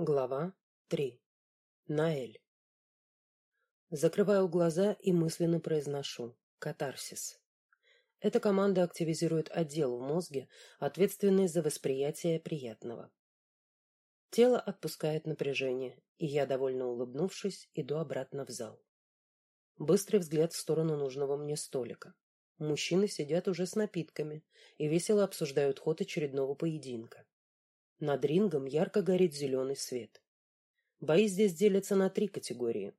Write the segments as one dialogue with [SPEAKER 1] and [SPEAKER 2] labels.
[SPEAKER 1] Глава 3. Наэль. Закрываю глаза и мысленно произношу «Катарсис». Эта команда активизирует отдел в мозге, ответственный за восприятие приятного. Тело отпускает напряжение, и я, довольно улыбнувшись, иду обратно в зал. Быстрый взгляд в сторону нужного мне столика. Мужчины сидят уже с напитками и весело обсуждают ход очередного поединка. Над рингом ярко горит зеленый свет. Бои здесь делятся на три категории.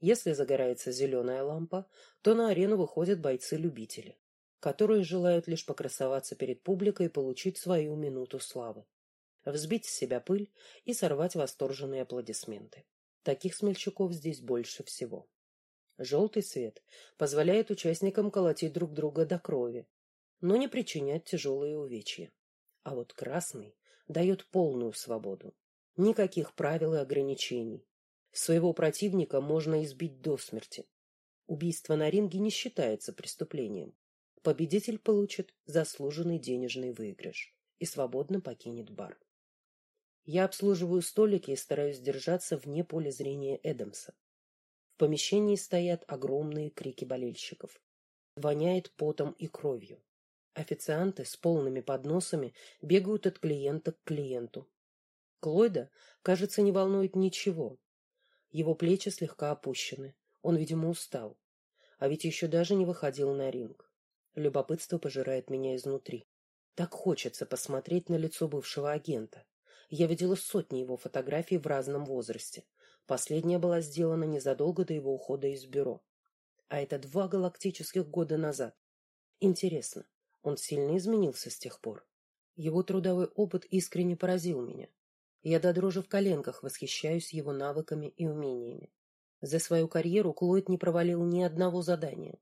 [SPEAKER 1] Если загорается зеленая лампа, то на арену выходят бойцы-любители, которые желают лишь покрасоваться перед публикой и получить свою минуту славы, взбить с себя пыль и сорвать восторженные аплодисменты. Таких смельчаков здесь больше всего. Желтый свет позволяет участникам колотить друг друга до крови, но не причинять тяжелые увечья. А вот красный дает полную свободу. Никаких правил и ограничений. Своего противника можно избить до смерти. Убийство на ринге не считается преступлением. Победитель получит заслуженный денежный выигрыш и свободно покинет бар. Я обслуживаю столики и стараюсь держаться вне поля зрения Эдамса. В помещении стоят огромные крики болельщиков. Воняет потом и кровью. Официанты с полными подносами бегают от клиента к клиенту. Клойда, кажется, не волнует ничего. Его плечи слегка опущены. Он, видимо, устал. А ведь еще даже не выходил на ринг. Любопытство пожирает меня изнутри. Так хочется посмотреть на лицо бывшего агента. Я видела сотни его фотографий в разном возрасте. Последняя была сделана незадолго до его ухода из бюро. А это два галактических года назад. Интересно, он сильно изменился с тех пор. Его трудовой опыт искренне поразил меня. Я до дрожи в коленках восхищаюсь его навыками и умениями. За свою карьеру Клойд не провалил ни одного задания.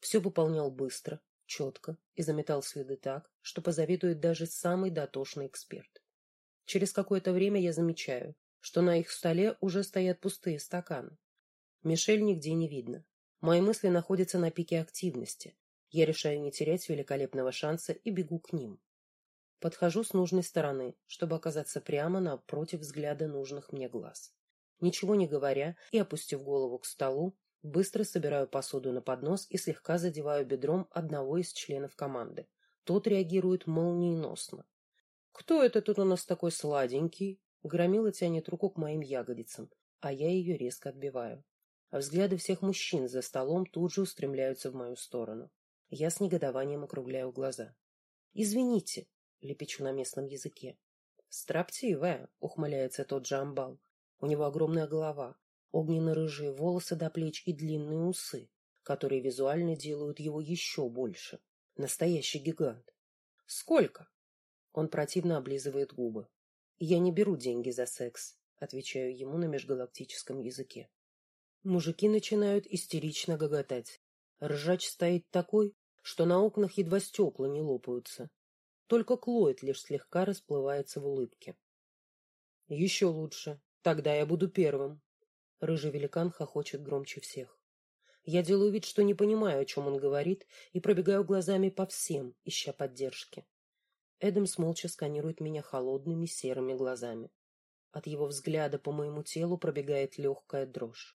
[SPEAKER 1] Все выполнял быстро, четко и заметал следы так, что позавидует даже самый дотошный эксперт. Через какое-то время я замечаю, что на их столе уже стоят пустые стаканы. Мишель нигде не видно. Мои мысли находятся на пике активности, я решаю не терять великолепного шанса и бегу к ним. Подхожу с нужной стороны, чтобы оказаться прямо напротив взгляда нужных мне глаз. Ничего не говоря и опустив голову к столу, быстро собираю посуду на поднос и слегка задеваю бедром одного из членов команды. Тот реагирует молниеносно. «Кто это тут у нас такой сладенький?» Громила тянет руку к моим ягодицам, а я ее резко отбиваю. А взгляды всех мужчин за столом тут же устремляются в мою сторону. Я с негодованием округляю глаза. «Извините», — лепечу на местном языке. «Строптивая», — ухмыляется тот же амбал. У него огромная голова, огненно-рыжие волосы до плеч и длинные усы, которые визуально делают его еще больше. Настоящий гигант. «Сколько?» Он противно облизывает губы. «Я не беру деньги за секс», — отвечаю ему на межгалактическом языке. Мужики начинают истерично гоготать. Ржач стоит такой, что на окнах едва стекла не лопаются. Только Клойд лишь слегка расплывается в улыбке. Еще лучше. Тогда я буду первым. Рыжий великан хохочет громче всех. Я делаю вид, что не понимаю, о чем он говорит, и пробегаю глазами по всем, ища поддержки. Эдамс молча сканирует меня холодными серыми глазами. От его взгляда по моему телу пробегает легкая дрожь.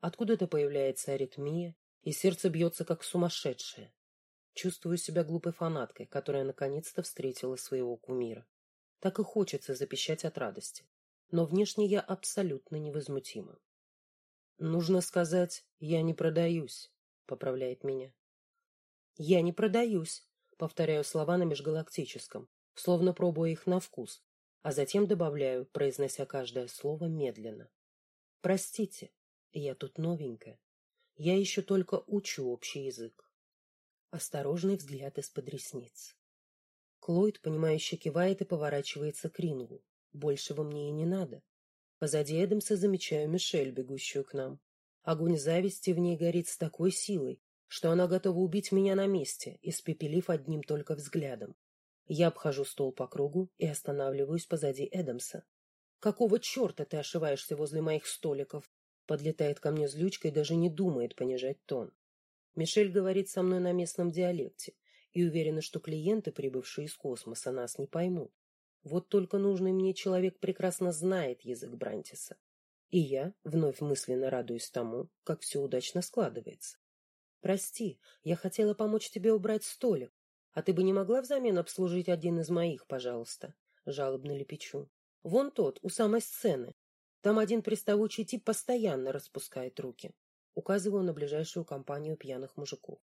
[SPEAKER 1] Откуда-то появляется аритмия, и сердце бьется как сумасшедшее. Чувствую себя глупой фанаткой, которая наконец-то встретила своего кумира. Так и хочется запищать от радости. Но внешне я абсолютно невозмутима. Нужно сказать, я не продаюсь, поправляет меня. Я не продаюсь, повторяю слова на межгалактическом, словно пробуя их на вкус, а затем добавляю, произнося каждое слово медленно. Простите, я тут новенькая. Я еще только учу общий язык. Осторожный взгляд из-под ресниц. Клойд, понимающе кивает и поворачивается к рингу. Большего мне и не надо. Позади Эдамса замечаю Мишель, бегущую к нам. Огонь зависти в ней горит с такой силой, что она готова убить меня на месте, испепелив одним только взглядом. Я обхожу стол по кругу и останавливаюсь позади Эдамса. «Какого черта ты ошиваешься возле моих столиков?» Подлетает ко мне злючка и даже не думает понижать тон. Мишель говорит со мной на местном диалекте и уверена, что клиенты, прибывшие из космоса, нас не поймут. Вот только нужный мне человек прекрасно знает язык Брантиса. И я вновь мысленно радуюсь тому, как все удачно складывается. Прости, я хотела помочь тебе убрать столик, а ты бы не могла взамен обслужить один из моих, пожалуйста, жалобно лепечу. Вон тот, у самой сцены. Там один приставучий тип постоянно распускает руки. Указываю на ближайшую компанию пьяных мужиков.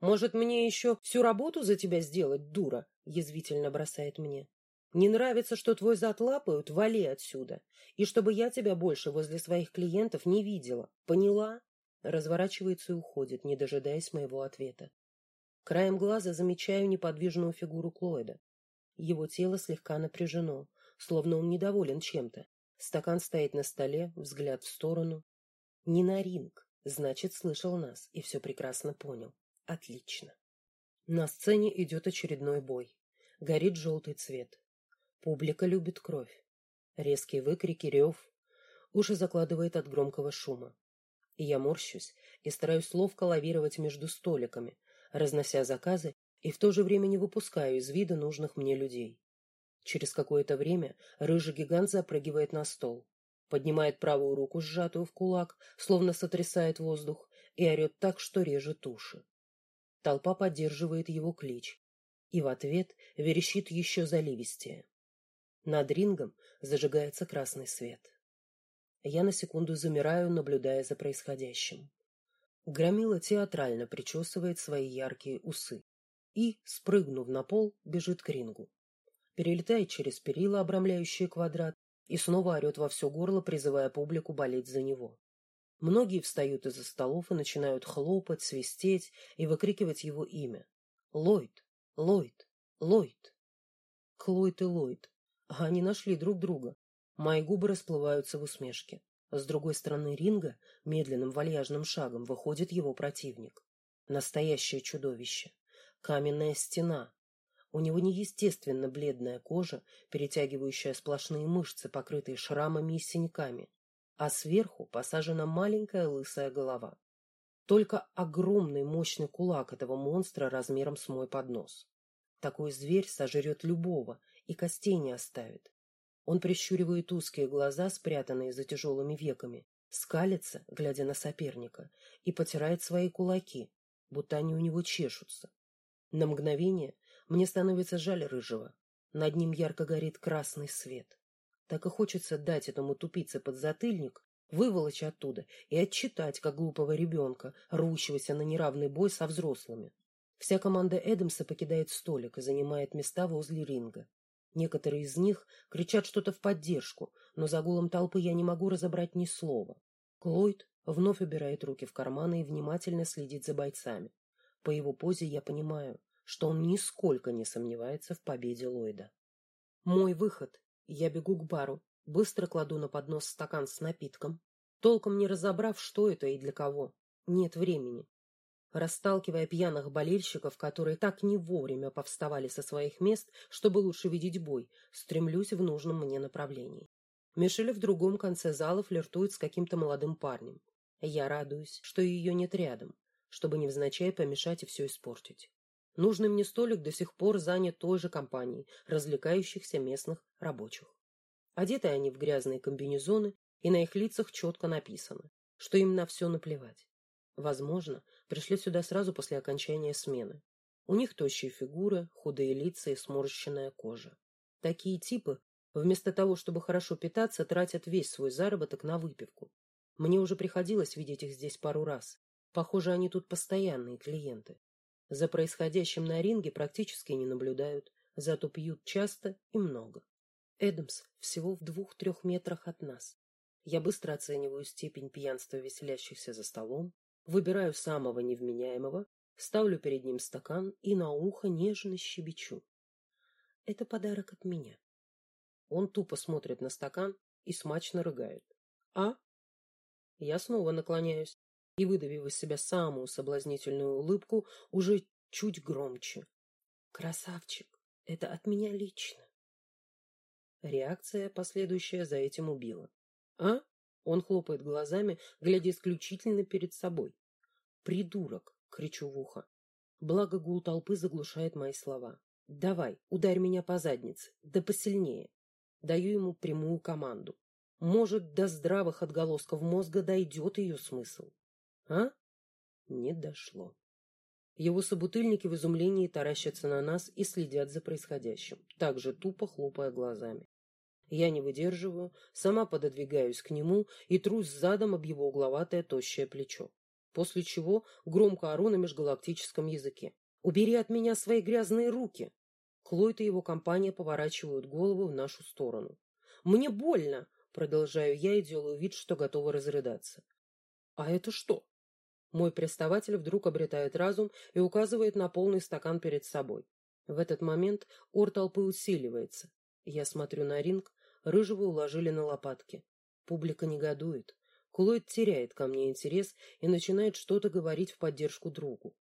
[SPEAKER 1] Может, мне еще всю работу за тебя сделать, дура? язвительно бросает мне. Не нравится, что твой зад лапают, вали отсюда. И чтобы я тебя больше возле своих клиентов не видела. Поняла? Разворачивается и уходит, не дожидаясь моего ответа. Краем глаза замечаю неподвижную фигуру Клойда. Его тело слегка напряжено, словно он недоволен чем-то. Стакан стоит на столе, взгляд в сторону. Не на ринг, значит, слышал нас и все прекрасно понял. Отлично. На сцене идет очередной бой. Горит желтый цвет. Публика любит кровь. Резкие выкрики, рев. Уши закладывает от громкого шума. И я морщусь и стараюсь ловко лавировать между столиками, разнося заказы и в то же время не выпускаю из вида нужных мне людей. Через какое-то время рыжий гигант запрыгивает на стол, поднимает правую руку, сжатую в кулак, словно сотрясает воздух, и орет так, что режет уши. Толпа поддерживает его клич, и в ответ верещит еще заливистее. Над рингом зажигается красный свет. Я на секунду замираю, наблюдая за происходящим. Громила театрально причесывает свои яркие усы и, спрыгнув на пол, бежит к рингу. Перелетает через перила, обрамляющие квадрат, и снова орет во все горло, призывая публику болеть за него. Многие встают из-за столов и начинают хлопать, свистеть и выкрикивать его имя. Ллойд, Ллойд, Ллойд. Клойд и Ллойд. Они нашли друг друга. Мои губы расплываются в усмешке. С другой стороны ринга медленным вальяжным шагом выходит его противник. Настоящее чудовище. Каменная стена. У него неестественно бледная кожа, перетягивающая сплошные мышцы, покрытые шрамами и синяками, а сверху посажена маленькая лысая голова. Только огромный мощный кулак этого монстра размером с мой поднос. Такой зверь сожрет любого, и костей не оставит. Он прищуривает узкие глаза, спрятанные за тяжелыми веками, скалится, глядя на соперника, и потирает свои кулаки, будто они у него чешутся. На мгновение мне становится жаль рыжего. Над ним ярко горит красный свет. Так и хочется дать этому тупице подзатыльник, выволочь оттуда и отчитать, как глупого ребенка, рвущегося на неравный бой со взрослыми. Вся команда Эдамса покидает столик и занимает места возле ринга. Некоторые из них кричат что-то в поддержку, но за гулом толпы я не могу разобрать ни слова. Клойд вновь убирает руки в карманы и внимательно следит за бойцами. По его позе я понимаю, что он нисколько не сомневается в победе Ллойда. Мой выход. Я бегу к бару, быстро кладу на поднос стакан с напитком, толком не разобрав, что это и для кого. Нет времени расталкивая пьяных болельщиков, которые так не вовремя повставали со своих мест, чтобы лучше видеть бой, стремлюсь в нужном мне направлении. Мишель в другом конце зала флиртует с каким-то молодым парнем. Я радуюсь, что ее нет рядом, чтобы невзначай помешать и все испортить. Нужный мне столик до сих пор занят той же компанией развлекающихся местных рабочих. Одеты они в грязные комбинезоны, и на их лицах четко написано, что им на все наплевать. Возможно, пришли сюда сразу после окончания смены. У них тощие фигуры, худые лица и сморщенная кожа. Такие типы, вместо того, чтобы хорошо питаться, тратят весь свой заработок на выпивку. Мне уже приходилось видеть их здесь пару раз. Похоже, они тут постоянные клиенты. За происходящим на ринге практически не наблюдают, зато пьют часто и много. Эдамс всего в двух-трех метрах от нас. Я быстро оцениваю степень пьянства веселящихся за столом, Выбираю самого невменяемого, ставлю перед ним стакан и на ухо нежно щебечу. Это подарок от меня. Он тупо смотрит на стакан и смачно рыгает. А? Я снова наклоняюсь и, выдавив из себя самую соблазнительную улыбку, уже чуть громче. Красавчик, это от меня лично. Реакция, последующая за этим, убила. А? Он хлопает глазами, глядя исключительно перед собой. «Придурок!» — кричу в ухо. Благо гул толпы заглушает мои слова. Давай, ударь меня по заднице, да посильнее. Даю ему прямую команду. Может, до здравых отголосков мозга дойдет ее смысл. А? Не дошло. Его собутыльники в изумлении таращатся на нас и следят за происходящим, также тупо хлопая глазами. Я не выдерживаю, сама пододвигаюсь к нему и трусь задом об его угловатое тощее плечо. После чего громко ору на межгалактическом языке. «Убери от меня свои грязные руки!» Клойд и его компания поворачивают голову в нашу сторону. «Мне больно!» — продолжаю я и делаю вид, что готова разрыдаться. «А это что?» Мой приставатель вдруг обретает разум и указывает на полный стакан перед собой. В этот момент ор толпы усиливается. Я смотрю на ринг, рыжего уложили на лопатки. Публика негодует. Клойд теряет ко мне интерес и начинает что-то говорить в поддержку другу.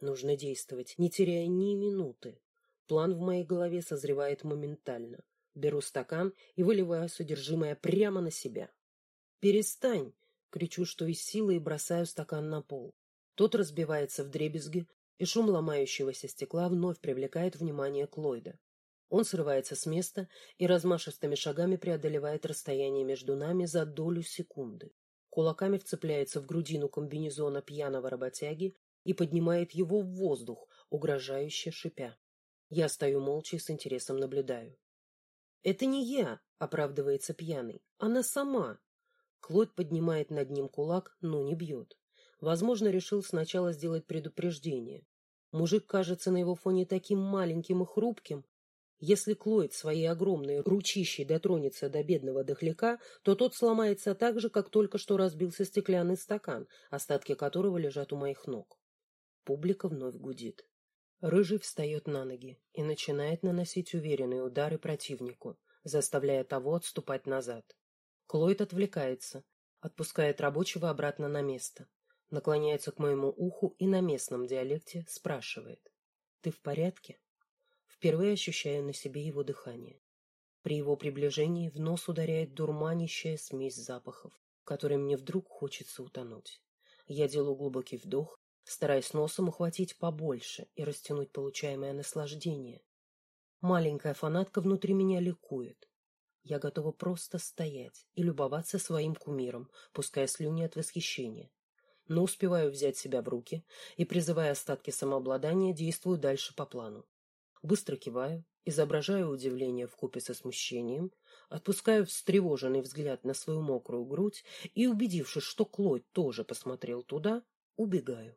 [SPEAKER 1] Нужно действовать, не теряя ни минуты. План в моей голове созревает моментально. Беру стакан и выливаю содержимое прямо на себя. «Перестань!» Кричу, что из силы, и бросаю стакан на пол. Тот разбивается в дребезги, и шум ломающегося стекла вновь привлекает внимание Клойда. Он срывается с места и размашистыми шагами преодолевает расстояние между нами за долю секунды. Кулаками вцепляется в грудину комбинезона пьяного работяги и поднимает его в воздух, угрожающе шипя. Я стою молча и с интересом наблюдаю. «Это не я», — оправдывается пьяный. «Она сама. Клод поднимает над ним кулак, но не бьет. Возможно, решил сначала сделать предупреждение. Мужик кажется на его фоне таким маленьким и хрупким. Если Клойд своей огромной ручищей дотронется до бедного дохляка, то тот сломается так же, как только что разбился стеклянный стакан, остатки которого лежат у моих ног. Публика вновь гудит. Рыжий встает на ноги и начинает наносить уверенные удары противнику, заставляя того отступать назад. Клойд отвлекается, отпускает рабочего обратно на место, наклоняется к моему уху и на местном диалекте спрашивает. «Ты в порядке?» Впервые ощущаю на себе его дыхание. При его приближении в нос ударяет дурманящая смесь запахов, в которой мне вдруг хочется утонуть. Я делаю глубокий вдох, стараясь носом ухватить побольше и растянуть получаемое наслаждение. Маленькая фанатка внутри меня ликует. Я готова просто стоять и любоваться своим кумиром, пуская слюни от восхищения. Но успеваю взять себя в руки и, призывая остатки самообладания, действую дальше по плану. Быстро киваю, изображаю удивление в купе со смущением, отпускаю встревоженный взгляд на свою мокрую грудь и, убедившись, что Клод тоже посмотрел туда, убегаю.